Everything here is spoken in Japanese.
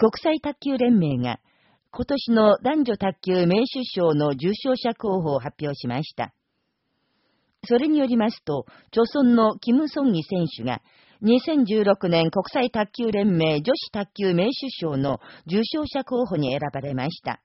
国際卓球連盟が今年の男女卓球名手賞の受賞者候補を発表しました。それによりますと、著村のキム・ソンギ選手が、2016年国際卓球連盟女子卓球名手賞の受賞者候補に選ばれました。